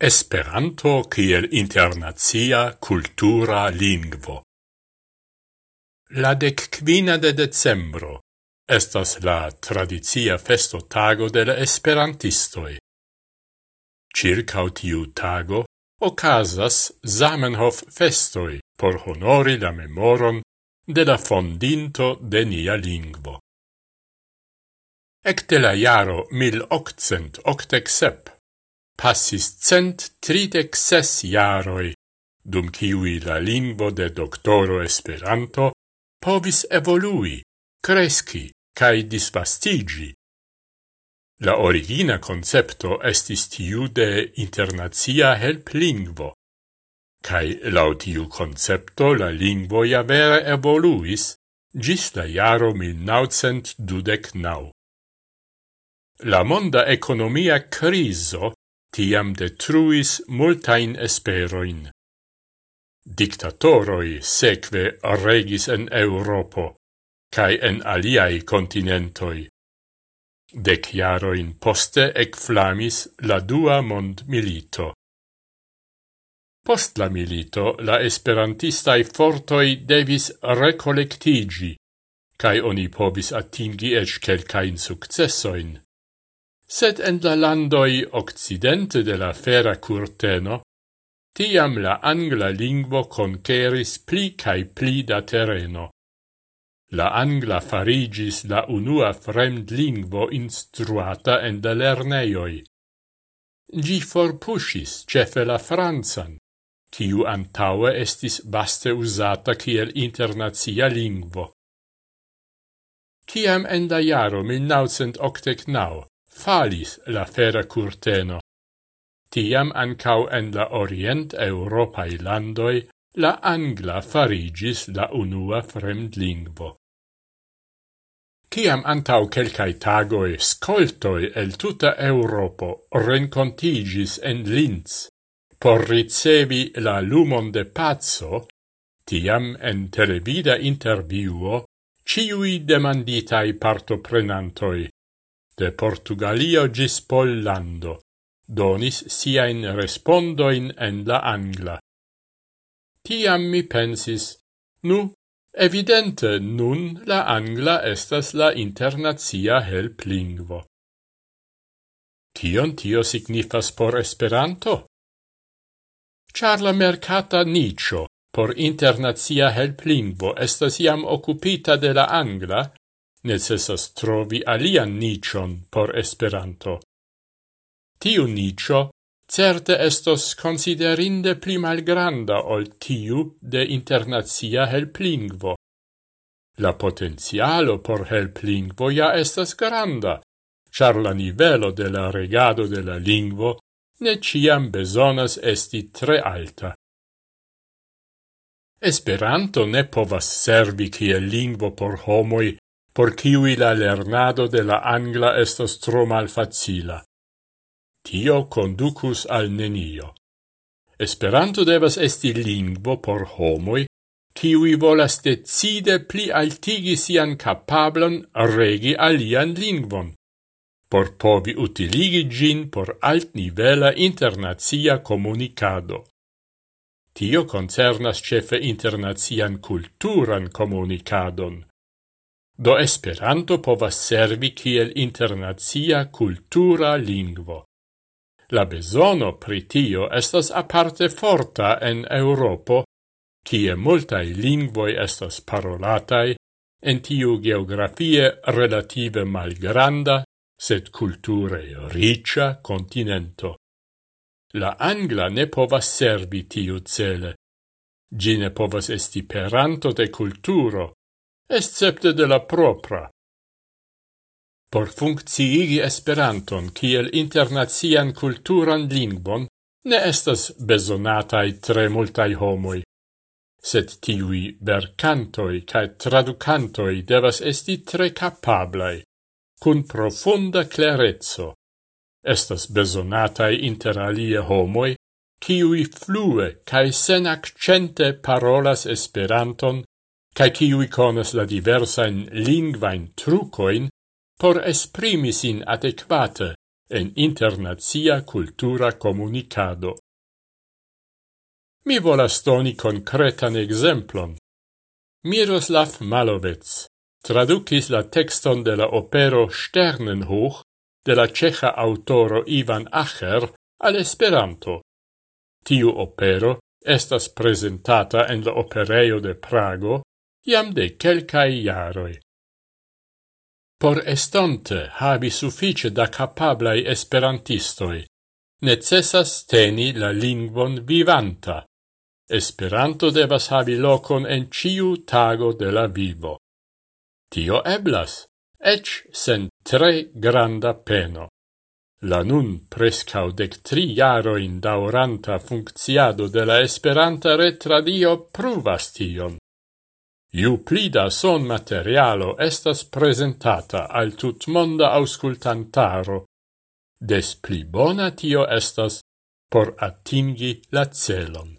Esperanto kiel internacia cultura lingvo. La dec quina de decembro estas la tradizia festo tago de la esperantistoi. Circa tiu tago ocasas Zamenhof festoi por honori la memoron de la fondinto de nia lingvo. Ecte la jaro 1887 passis cent tridec ses jaroi, dum ciui la lingvo de doctoro Esperanto povis evolui, cresci, cae disvastigi. La origina concepto estis tiu de internazia help lingvo, cae lautiu concepto la lingvo ja vere evoluis gis la jaro 1929. La monda economia criso tiam detruis multain esperoin. Dictatoroi seque regis en Europo, cae en aliai continentoi. Dec jaroin poste ecflamis la dua mond milito. Post la milito la esperantistai fortoi devis recolectigi, cae oni pobis atingi ec celcain successoin sed en la landoi occidente de la fera curteno, tiam la angla lingvo conqueris pli cae pli da terreno. La angla farigis la unua fremd lingvo instruata en da lerneioi. Gi forpusis cefe la Franzan, ciu antaue estis vaste usata kiel internazia lingvo. Ciam en da jaro 1989 falis la fera curteno. Tiam ancau en la orient europai landoi la angla farigis la unua fremd lingvo. Ciam antau quelcae tagoi scoltoi el tuta Europo rencontigis en Linz por ricevi la lumon de pazzo, tiam en televida interviuo ciui demanditai partoprenantoi de Portugalio gis Pollando, donis siain respondoin en la angla. Tiam mi pensis, nu, evidente nun la angla estas la internazia helplingvo. Kion tio signifas por Esperanto? Char la mercata nicio por internazia helplingvo estas iam occupita de la angla, necessas trovi alian nicion por Esperanto. Tiu nicio certe estos considerinde pli malgranda ol tiu de internazia helplingvo. La potenzialo por helplingvo ja estas granda, char la nivelo de la regado de la lingvo ne ciam besonas esti tre alta. Esperanto ne povas servi kiel lingvo por homoi por kiui la lernado de la angla estas tro malfacila. Tio conducus al nenio. Esperanto devas esti lingvo por homoi, kiui volas decide pli altigi sian capablon regi alian lingvon, por povi utiligi gin por altnivela internazia comunicado. Tio concernas cefe internazian culturan comunicadon. Do Esperanto povas servi kiel internazia cultura lingvo. La besono pri tio estas aparte forta en Europo, kie multae lingvoi estas parolatai, en tiu geografie relative malgranda, sed culture ricia continento. La angla ne povas servi tiu cele. Gi ne povas esti peranto de culturo, escepte de la propra. Por funcciigi Esperanton kiel internacian kulturan lingvon ne estas besonatai tre multai homoi, sed tiui vercantoi cae traducantoi devas esti tre capablai, cun profunda clerezzo. Estas besonatai interalie homoi, kiui flue cae sen accente parolas Esperanton cae ciui conas la diversain lingvain trucoin por esprimi sin adequate en internazia cultura comunicado. Mi volas doni concretan exemplon. Miroslav Malovec traducis la texton de la opero Sternenhoch de la ceja autoro Ivan Acher al Esperanto. Tiu opero estas presentata en la opereio de Prago iam de quelcae iaroi. Por estonte habi suffice da capablai esperantistoi, necessas teni la lingvon vivanta. Esperanto devas habi locon en ciu tago de la vivo. Tio eblas, ec sen tre granda peno. La nun prescau dec tri jaroin dauranta funcciado de la Esperanta retradio pruvas tion. Iu plida son materialo estas presentata al tutmonda auscultantaro, des pli bona tio estas por atingi la celon.